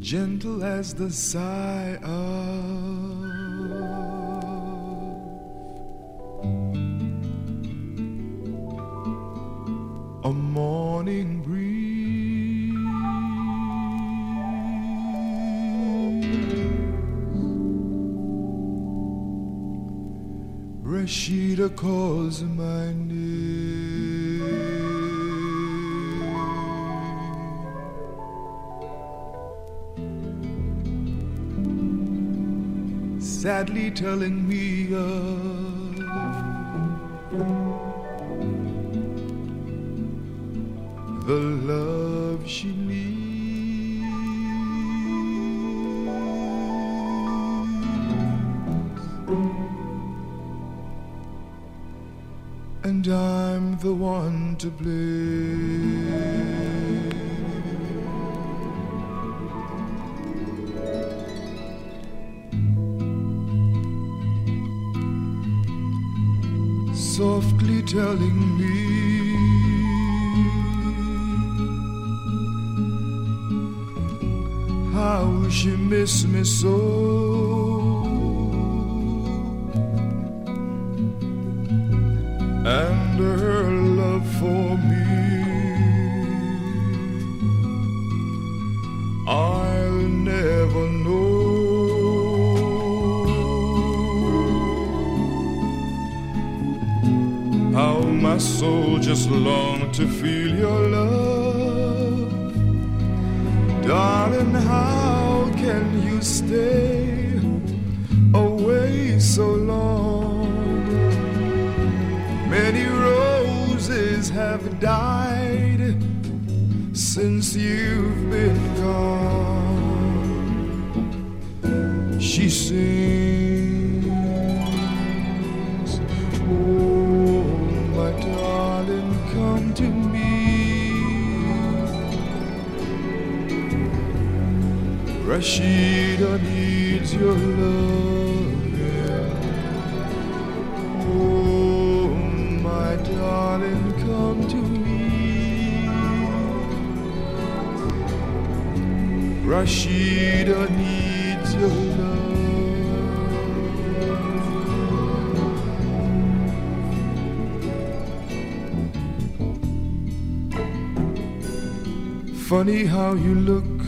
gentle as the sigh of a morning breeze. Rashida calls my name. Sadly telling me of the love she needs. And I'm the one to blame. Softly telling me how she miss me so. And her love for me, soul just longed to feel your love. Darling, how can you stay away so long? Many roses have died since you've been gone. She sings, Rashida needs your love. Oh, my darling, come to me. Rashida needs your love. Funny how you look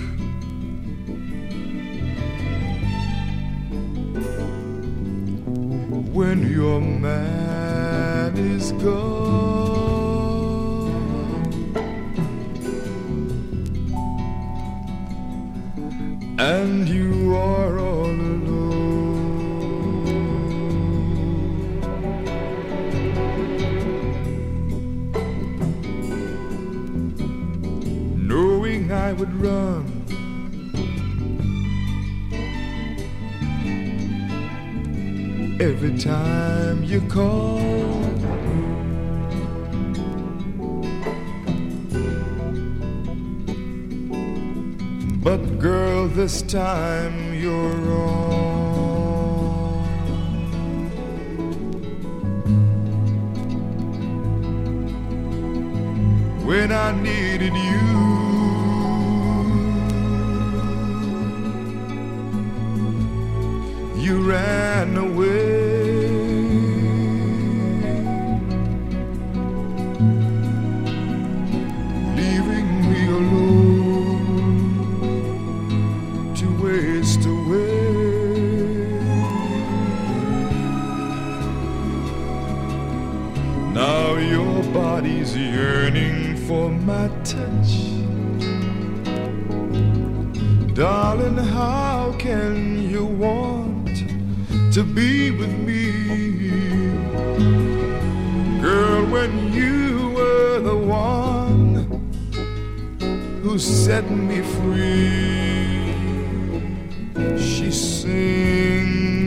when your man is gone. And you are all alone. Knowing I would run. Every time you call. But girl, this time you're wrong. When I needed you, you ran away. Body's yearning for my touch. Darling, how can you want to be with me? Girl, when you were the one who set me free, she sings.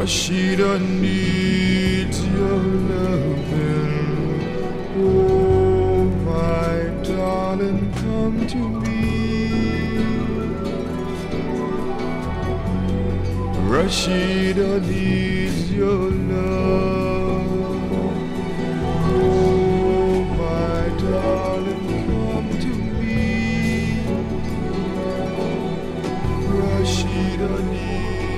Rashida needs your loving. Oh, my darling, come to me. Rashida needs your love. Oh, my darling, come to me. Rashida needs.